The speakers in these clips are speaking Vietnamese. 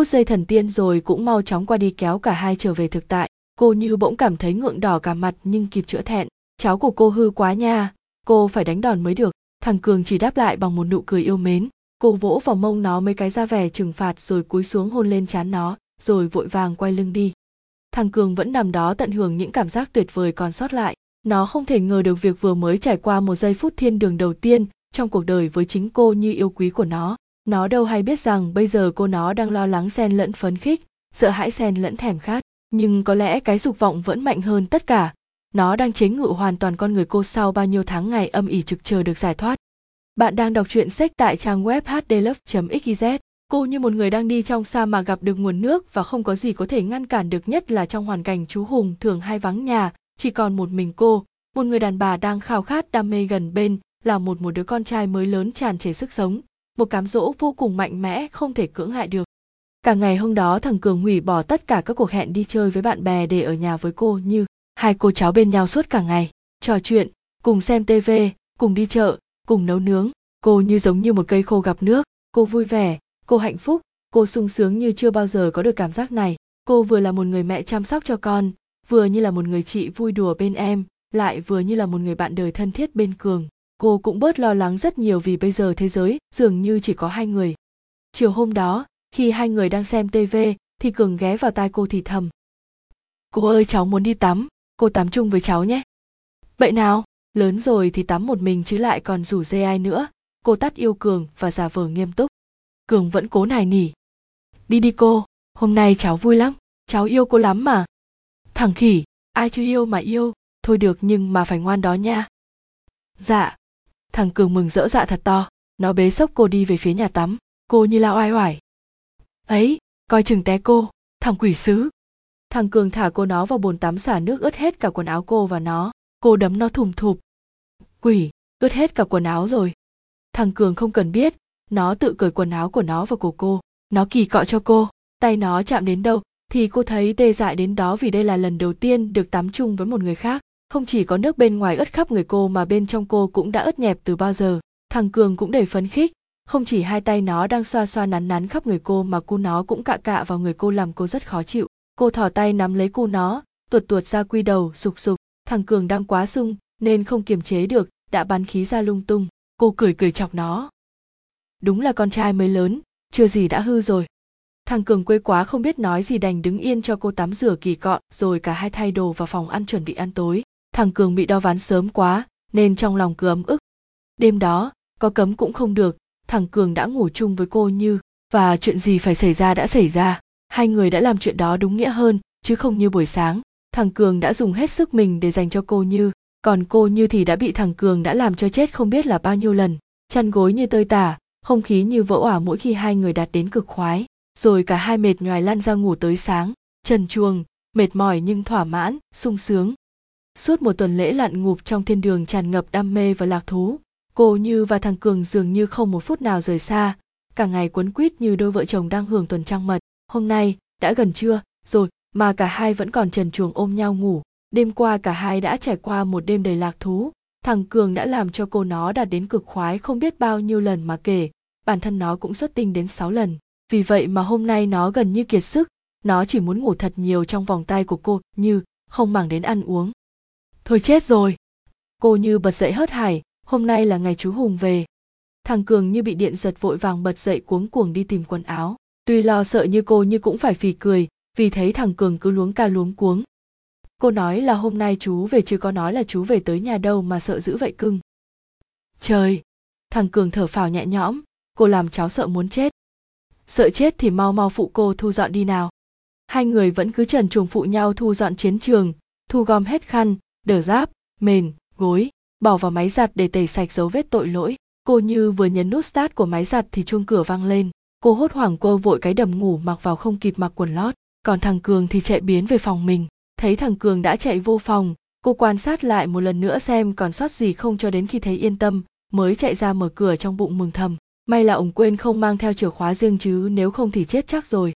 phút giây thần tiên rồi cũng mau chóng qua đi kéo cả hai trở về thực tại. Cô như bỗng cảm thấy ngượng đỏ cả mặt nhưng kịp chữa thẹn. Cháu của cô hư quá nha, cô phải đánh đòn mới được. Thằng cường chỉ đáp lại bằng một nụ cười yêu mến. Cô vỗ vào mông nó mấy cái ra vẻ trừng phạt rồi cúi xuống hôn lên trán nó, rồi vội vàng quay lưng đi. Thằng cường vẫn nằm đó tận hưởng những cảm giác tuyệt vời còn sót lại. Nó không thể ngờ được việc vừa mới trải qua một giây phút thiên đường đầu tiên trong cuộc đời với chính cô như yêu quý của nó nó đâu hay biết rằng bây giờ cô nó đang lo lắng xen lẫn phấn khích, sợ hãi xen lẫn thèm khát. Nhưng có lẽ cái dục vọng vẫn mạnh hơn tất cả. Nó đang chế ngự hoàn toàn con người cô sau bao nhiêu tháng ngày âm ỉ trực chờ được giải thoát. Bạn đang đọc truyện sách tại trang web hdlove.xyz cô như một người đang đi trong sa mà gặp được nguồn nước và không có gì có thể ngăn cản được nhất là trong hoàn cảnh chú hùng thường hay vắng nhà, chỉ còn một mình cô. Một người đàn bà đang khao khát đam mê gần bên là một một đứa con trai mới lớn tràn trề sức sống một cám dỗ vô cùng mạnh mẽ, không thể cưỡng lại được. Cả ngày hôm đó, thằng cường hủy bỏ tất cả các cuộc hẹn đi chơi với bạn bè để ở nhà với cô như hai cô cháu bên nhau suốt cả ngày. Trò chuyện, cùng xem tv cùng đi chợ, cùng nấu nướng. Cô như giống như một cây khô gặp nước. Cô vui vẻ, cô hạnh phúc, cô sung sướng như chưa bao giờ có được cảm giác này. Cô vừa là một người mẹ chăm sóc cho con, vừa như là một người chị vui đùa bên em, lại vừa như là một người bạn đời thân thiết bên cường cô cũng bớt lo lắng rất nhiều vì bây giờ thế giới dường như chỉ có hai người. Chiều hôm đó, khi hai người đang xem tv thì cường ghé vào tai cô thì thầm. Cô ơi, cháu muốn đi tắm. Cô tắm chung với cháu nhé. Vậy nào. Lớn rồi thì tắm một mình chứ lại còn rủ dê ai nữa. Cô tắt yêu cường và giả vờ nghiêm túc. Cường vẫn cố nài nỉ. Đi đi cô. Hôm nay cháu vui lắm. Cháu yêu cô lắm mà. Thằng khỉ. Ai chưa yêu mà yêu. Thôi được nhưng mà phải ngoan đó nha. Dạ thằng cường mừng rỡ dạ thật to. Nó bế sốc cô đi về phía nhà tắm. Cô như lao oai oải. Ấy, coi chừng té cô, thằng quỷ sứ. Thằng cường thả cô nó vào bồn tắm xả nước ướt hết cả quần áo cô và nó. Cô đấm nó thùm thụp. Quỷ, ướt hết cả quần áo rồi. Thằng cường không cần biết. Nó tự cởi quần áo của nó vào cổ cô. Nó kỳ cọ cho cô. Tay nó chạm đến đâu thì cô thấy tê dại đến đó vì đây là lần đầu tiên được tắm chung với một người khác không chỉ có nước bên ngoài ướt khắp người cô mà bên trong cô cũng đã ướt nhẹp từ bao giờ. Thằng cường cũng đầy phấn khích. Không chỉ hai tay nó đang xoa xoa nắn nắn khắp người cô mà cu nó cũng cạ cạ vào người cô làm cô rất khó chịu. Cô thò tay nắm lấy cu nó, tuột tuột ra quy đầu, sục sục. Thằng cường đang quá sung, nên không kiềm chế được, đã bắn khí ra lung tung. Cô cười cười chọc nó. Đúng là con trai mới lớn, chưa gì đã hư rồi. Thằng cường quê quá không biết nói gì đành đứng yên cho cô tắm rửa kỳ cọ, rồi cả hai thay đồ vào phòng ăn chuẩn bị ăn tối thằng cường bị đo ván sớm quá, nên trong lòng cứ ấm ức. Đêm đó, có cấm cũng không được, thằng cường đã ngủ chung với cô như, và chuyện gì phải xảy ra đã xảy ra. Hai người đã làm chuyện đó đúng nghĩa hơn, chứ không như buổi sáng. Thằng cường đã dùng hết sức mình để dành cho cô như, còn cô như thì đã bị thằng cường đã làm cho chết không biết là bao nhiêu lần. Chăn gối như tơi tả, không khí như vỡ òa mỗi khi hai người đạt đến cực khoái, rồi cả hai mệt nhoài lăn ra ngủ tới sáng. Trần chuồng, mệt mỏi nhưng thỏa mãn, sung sướng suốt một tuần lễ lặn ngụp trong thiên đường tràn ngập đam mê và lạc thú, cô như và thằng cường dường như không một phút nào rời xa. Cả ngày quấn quýt như đôi vợ chồng đang hưởng tuần trăng mật. Hôm nay, đã gần trưa, rồi mà cả hai vẫn còn trần chuồng ôm nhau ngủ. Đêm qua cả hai đã trải qua một đêm đầy lạc thú. Thằng cường đã làm cho cô nó đạt đến cực khoái không biết bao nhiêu lần mà kể. Bản thân nó cũng xuất tinh đến 6 lần. Vì vậy mà hôm nay nó gần như kiệt sức. Nó chỉ muốn ngủ thật nhiều trong vòng tay của cô như, không màng đến ăn uống thôi chết rồi. Cô như bật dậy hớt hải, hôm nay là ngày chú hùng về. Thằng cường như bị điện giật vội vàng bật dậy cuống cuồng đi tìm quần áo. Tuy lo sợ như cô như cũng phải phì cười, vì thấy thằng cường cứ luống ca luống cuống. Cô nói là hôm nay chú về chứ có nói là chú về tới nhà đâu mà sợ dữ vậy cưng. Trời! Thằng cường thở phào nhẹ nhõm, cô làm cháu sợ muốn chết. Sợ chết thì mau mau phụ cô thu dọn đi nào. Hai người vẫn cứ trần chuồng phụ nhau thu dọn chiến trường, thu gom hết khăn đờ giáp, mền, gối, bỏ vào máy giặt để tẩy sạch dấu vết tội lỗi. Cô như vừa nhấn nút start của máy giặt thì chuông cửa vang lên. Cô hốt hoảng quơ vội cái đầm ngủ mặc vào không kịp mặc quần lót. Còn thằng cường thì chạy biến về phòng mình. Thấy thằng cường đã chạy vô phòng, cô quan sát lại một lần nữa xem còn sót gì không cho đến khi thấy yên tâm, mới chạy ra mở cửa trong bụng mừng thầm. May là ông quên không mang theo chìa khóa riêng chứ nếu không thì chết chắc rồi.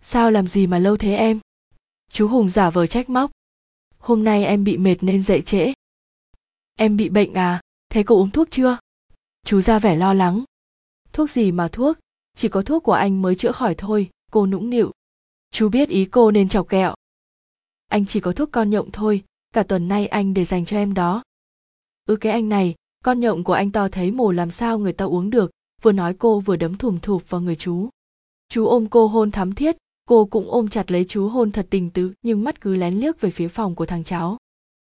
Sao làm gì mà lâu thế em? Chú hùng giả vờ trách móc hôm nay em bị mệt nên dậy trễ. Em bị bệnh à? Thế cô uống thuốc chưa? Chú ra vẻ lo lắng. Thuốc gì mà thuốc? Chỉ có thuốc của anh mới chữa khỏi thôi, cô nũng nịu. Chú biết ý cô nên chọc kẹo. Anh chỉ có thuốc con nhộng thôi, cả tuần nay anh để dành cho em đó. Ư ừ cái anh này, con nhộng của anh to thấy mồ làm sao người ta uống được, vừa nói cô vừa đấm thùm thụp vào người chú. Chú ôm cô hôn thắm thiết cô cũng ôm chặt lấy chú hôn thật tình tứ, nhưng mắt cứ lén liếc về phía phòng của thằng cháu.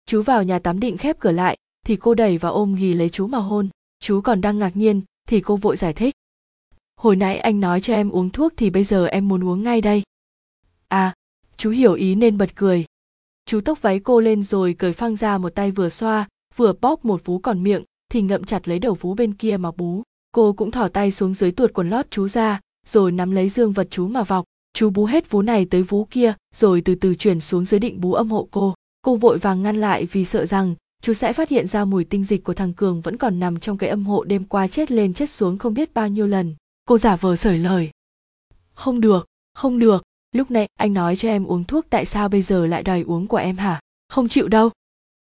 Chú vào nhà tắm định khép cửa lại, thì cô đẩy và ôm ghì lấy chú mà hôn. Chú còn đang ngạc nhiên, thì cô vội giải thích. Hồi nãy anh nói cho em uống thuốc thì bây giờ em muốn uống ngay đây. À chú hiểu ý nên bật cười. Chú tóc váy cô lên rồi cởi phăng ra một tay vừa xoa, vừa bóp một vú còn miệng, thì ngậm chặt lấy đầu vú bên kia mà bú. Cô cũng thỏ tay xuống dưới tuột quần lót chú ra, rồi nắm lấy dương vật chú mà vọc chú bú hết vú này tới vú kia, rồi từ từ chuyển xuống dưới định bú âm hộ cô. Cô vội vàng ngăn lại vì sợ rằng, chú sẽ phát hiện ra mùi tinh dịch của thằng cường vẫn còn nằm trong cái âm hộ đêm qua chết lên chết xuống không biết bao nhiêu lần. Cô giả vờ sởi lời. Không được không được, lúc này anh nói cho em uống thuốc tại sao bây giờ lại đòi uống của em hả? Không chịu đâu.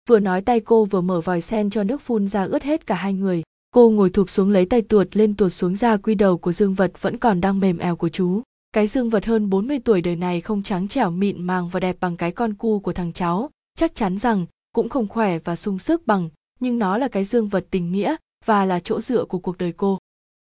Vừa nói tay cô vừa mở vòi sen cho nước phun ra ướt hết cả hai người. Cô ngồi thụp xuống lấy tay tuột lên tuột xuống ra quy đầu của dương vật vẫn còn đang mềm eo của chú cái dương vật hơn 40 tuổi đời này không trắng trẻo, mịn màng và đẹp bằng cái con cu của thằng cháu. Chắc chắn rằng cũng không khỏe và sung sức bằng, nhưng nó là cái dương vật tình nghĩa và là chỗ dựa của cuộc đời cô.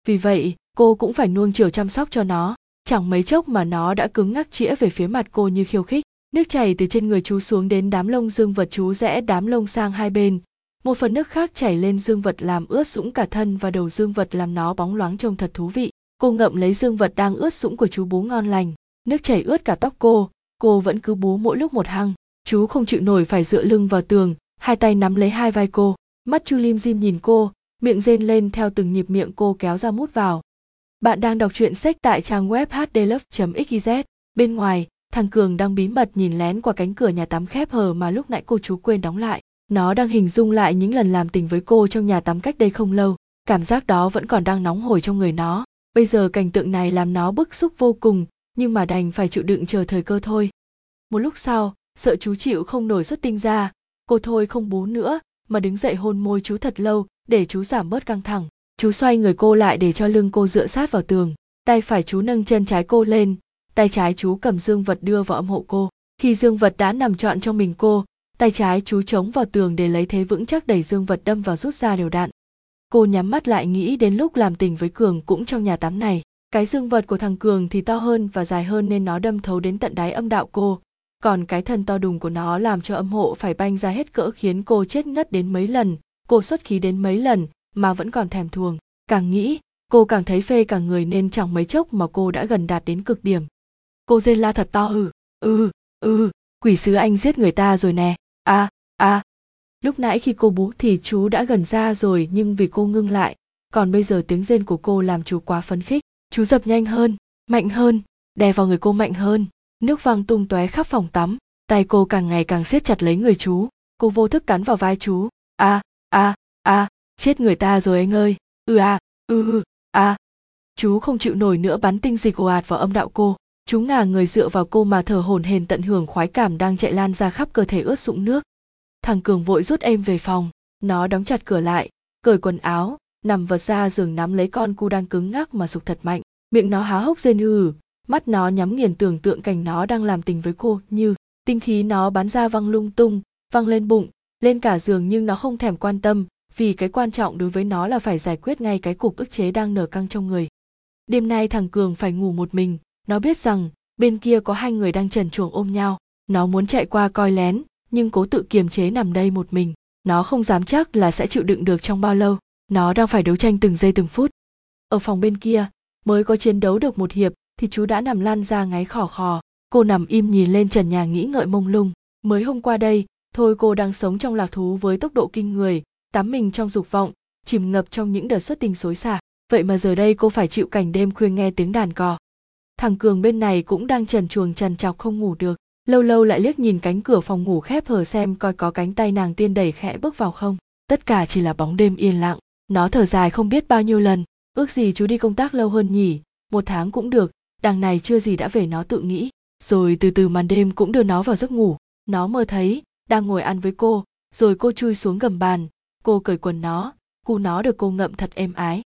Vì vậy, cô cũng phải nuông chiều chăm sóc cho nó. Chẳng mấy chốc mà nó đã cứng ngắc chĩa về phía mặt cô như khiêu khích. Nước chảy từ trên người chú xuống đến đám lông dương vật chú rẽ đám lông sang hai bên. Một phần nước khác chảy lên dương vật làm ướt sũng cả thân và đầu dương vật làm nó bóng loáng trông thật thú vị cô ngậm lấy dương vật đang ướt sũng của chú bú ngon lành. Nước chảy ướt cả tóc cô. Cô vẫn cứ bú mỗi lúc một hăng. Chú không chịu nổi phải dựa lưng vào tường, hai tay nắm lấy hai vai cô. Mắt chu lim dim nhìn cô, miệng rên lên theo từng nhịp miệng cô kéo ra mút vào. Bạn đang đọc truyện sách tại trang web hdlove xyz bên ngoài, thằng cường đang bí mật nhìn lén qua cánh cửa nhà tắm khép hờ mà lúc nãy cô chú quên đóng lại. Nó đang hình dung lại những lần làm tình với cô trong nhà tắm cách đây không lâu. Cảm giác đó vẫn còn đang nóng hổi trong người nó bây giờ cảnh tượng này làm nó bức xúc vô cùng, nhưng mà đành phải chịu đựng chờ thời cơ thôi. Một lúc sau, sợ chú chịu không nổi xuất tinh ra, cô thôi không bú nữa, mà đứng dậy hôn môi chú thật lâu để chú giảm bớt căng thẳng. Chú xoay người cô lại để cho lưng cô dựa sát vào tường, tay phải chú nâng chân trái cô lên, tay trái chú cầm dương vật đưa vào âm hộ cô. Khi dương vật đã nằm trọn trong mình cô, tay trái chú chống vào tường để lấy thế vững chắc đẩy dương vật đâm vào rút ra đều đạn cô nhắm mắt lại nghĩ đến lúc làm tình với cường cũng trong nhà tắm này. Cái dương vật của thằng cường thì to hơn và dài hơn nên nó đâm thấu đến tận đáy âm đạo cô. Còn cái thân to đùng của nó làm cho âm hộ phải banh ra hết cỡ khiến cô chết ngất đến mấy lần. Cô xuất khí đến mấy lần mà vẫn còn thèm thuồng. Càng nghĩ cô càng thấy phê cả người nên chẳng mấy chốc mà cô đã gần đạt đến cực điểm. Cô rên la thật to ừ ừ ừ quỷ sứ anh giết người ta rồi nè. A à, a à lúc nãy khi cô bú thì chú đã gần ra rồi, nhưng vì cô ngưng lại. Còn bây giờ tiếng rên của cô làm chú quá phấn khích. Chú dập nhanh hơn, mạnh hơn, đè vào người cô mạnh hơn. Nước văng tung tóe khắp phòng tắm. Tay cô càng ngày càng siết chặt lấy người chú. Cô vô thức cắn vào vai chú. A a a, chết người ta rồi anh ơi. Ừ à ừ ừ a. chú không chịu nổi nữa bắn tinh dịch ồ ạt vào âm đạo cô. Chú ngả người dựa vào cô mà thở hổn hển tận hưởng khoái cảm đang chạy lan ra khắp cơ thể ướt sũng nước thằng cường vội rút em về phòng. Nó đóng chặt cửa lại, cởi quần áo, nằm vật ra giường nắm lấy con cu đang cứng ngắc mà sục thật mạnh. Miệng nó há hốc rên ư. Mắt nó nhắm nghiền tưởng tượng cảnh nó đang làm tình với cô như tinh khí nó bắn ra văng lung tung, văng lên bụng, lên cả giường nhưng nó không thèm quan tâm, vì cái quan trọng đối với nó là phải giải quyết ngay cái cục ức chế đang nở căng trong người. Đêm nay thằng cường phải ngủ một mình. Nó biết rằng bên kia có hai người đang trần chuồng ôm nhau. Nó muốn chạy qua coi lén nhưng cố tự kiềm chế nằm đây một mình. Nó không dám chắc là sẽ chịu đựng được trong bao lâu. Nó đang phải đấu tranh từng giây từng phút. Ở phòng bên kia, mới có chiến đấu được một hiệp, thì chú đã nằm lăn ra ngáy khò khò. Cô nằm im nhìn lên trần nhà nghĩ ngợi mông lung. Mới hôm qua đây, thôi cô đang sống trong lạc thú với tốc độ kinh người, tắm mình trong dục vọng, chìm ngập trong những đợt xuất tình xối xả. Vậy mà giờ đây cô phải chịu cảnh đêm khuya nghe tiếng đàn cò. Thằng cường bên này cũng đang trần chuồng trần chọc không ngủ được lâu lâu lại liếc nhìn cánh cửa phòng ngủ khép hờ xem coi có cánh tay nàng tiên đẩy khẽ bước vào không. Tất cả chỉ là bóng đêm yên lặng. Nó thở dài không biết bao nhiêu lần. Ước gì chú đi công tác lâu hơn nhỉ? Một tháng cũng được. Đằng này chưa gì đã về nó tự nghĩ. Rồi từ từ màn đêm cũng đưa nó vào giấc ngủ. Nó mơ thấy, đang ngồi ăn với cô. Rồi cô chui xuống gầm bàn. Cô cởi quần nó. Cu nó được cô ngậm thật êm ái.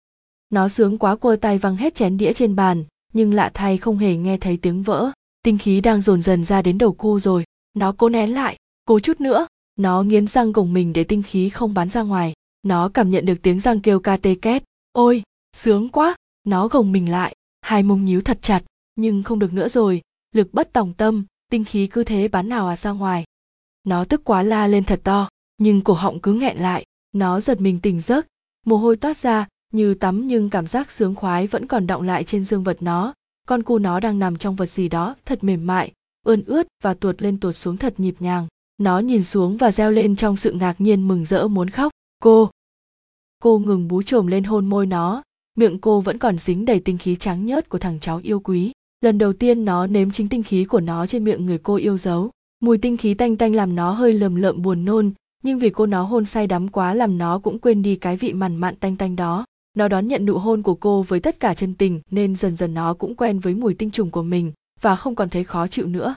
Nó sướng quá quơ tay văng hết chén đĩa trên bàn. Nhưng lạ thay không hề nghe thấy tiếng vỡ tinh khí đang dồn dần ra đến đầu cô rồi. Nó cố nén lại, cố chút nữa. Nó nghiến răng gồng mình để tinh khí không bắn ra ngoài. Nó cảm nhận được tiếng răng kêu ca tê két. Ôi, sướng quá! Nó gồng mình lại, hai mông nhíu thật chặt, nhưng không được nữa rồi. Lực bất tòng tâm, tinh khí cứ thế bắn nào à ra ngoài. Nó tức quá la lên thật to, nhưng cổ họng cứ nghẹn lại. Nó giật mình tỉnh giấc. Mồ hôi toát ra, như tắm nhưng cảm giác sướng khoái vẫn còn động lại trên dương vật nó con cu nó đang nằm trong vật gì đó, thật mềm mại, ươn ướt và tuột lên tuột xuống thật nhịp nhàng. Nó nhìn xuống và reo lên trong sự ngạc nhiên mừng rỡ muốn khóc. Cô! Cô ngừng bú chồm lên hôn môi nó. Miệng cô vẫn còn dính đầy tinh khí trắng nhớt của thằng cháu yêu quý. Lần đầu tiên nó nếm chính tinh khí của nó trên miệng người cô yêu dấu. Mùi tinh khí tanh tanh làm nó hơi lầm lợm buồn nôn, nhưng vì cô nó hôn say đắm quá làm nó cũng quên đi cái vị mằn mặn tanh tanh đó nó đón nhận nụ hôn của cô với tất cả chân tình, nên dần dần nó cũng quen với mùi tinh trùng của mình, và không còn thấy khó chịu nữa.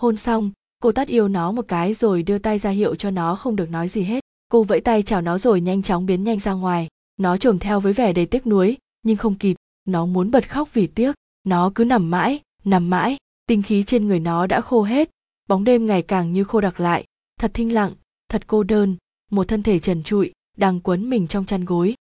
Hôn xong, cô tắt yêu nó một cái rồi đưa tay ra hiệu cho nó không được nói gì hết. Cô vẫy tay chào nó rồi nhanh chóng biến nhanh ra ngoài. Nó trồm theo với vẻ đầy tiếc nuối, nhưng không kịp. Nó muốn bật khóc vì tiếc. Nó cứ nằm mãi nằm mãi. Tinh khí trên người nó đã khô hết. Bóng đêm ngày càng như khô đặc lại. Thật thinh lặng, thật cô đơn. Một thân thể trần trụi, đang quấn mình trong chăn gối.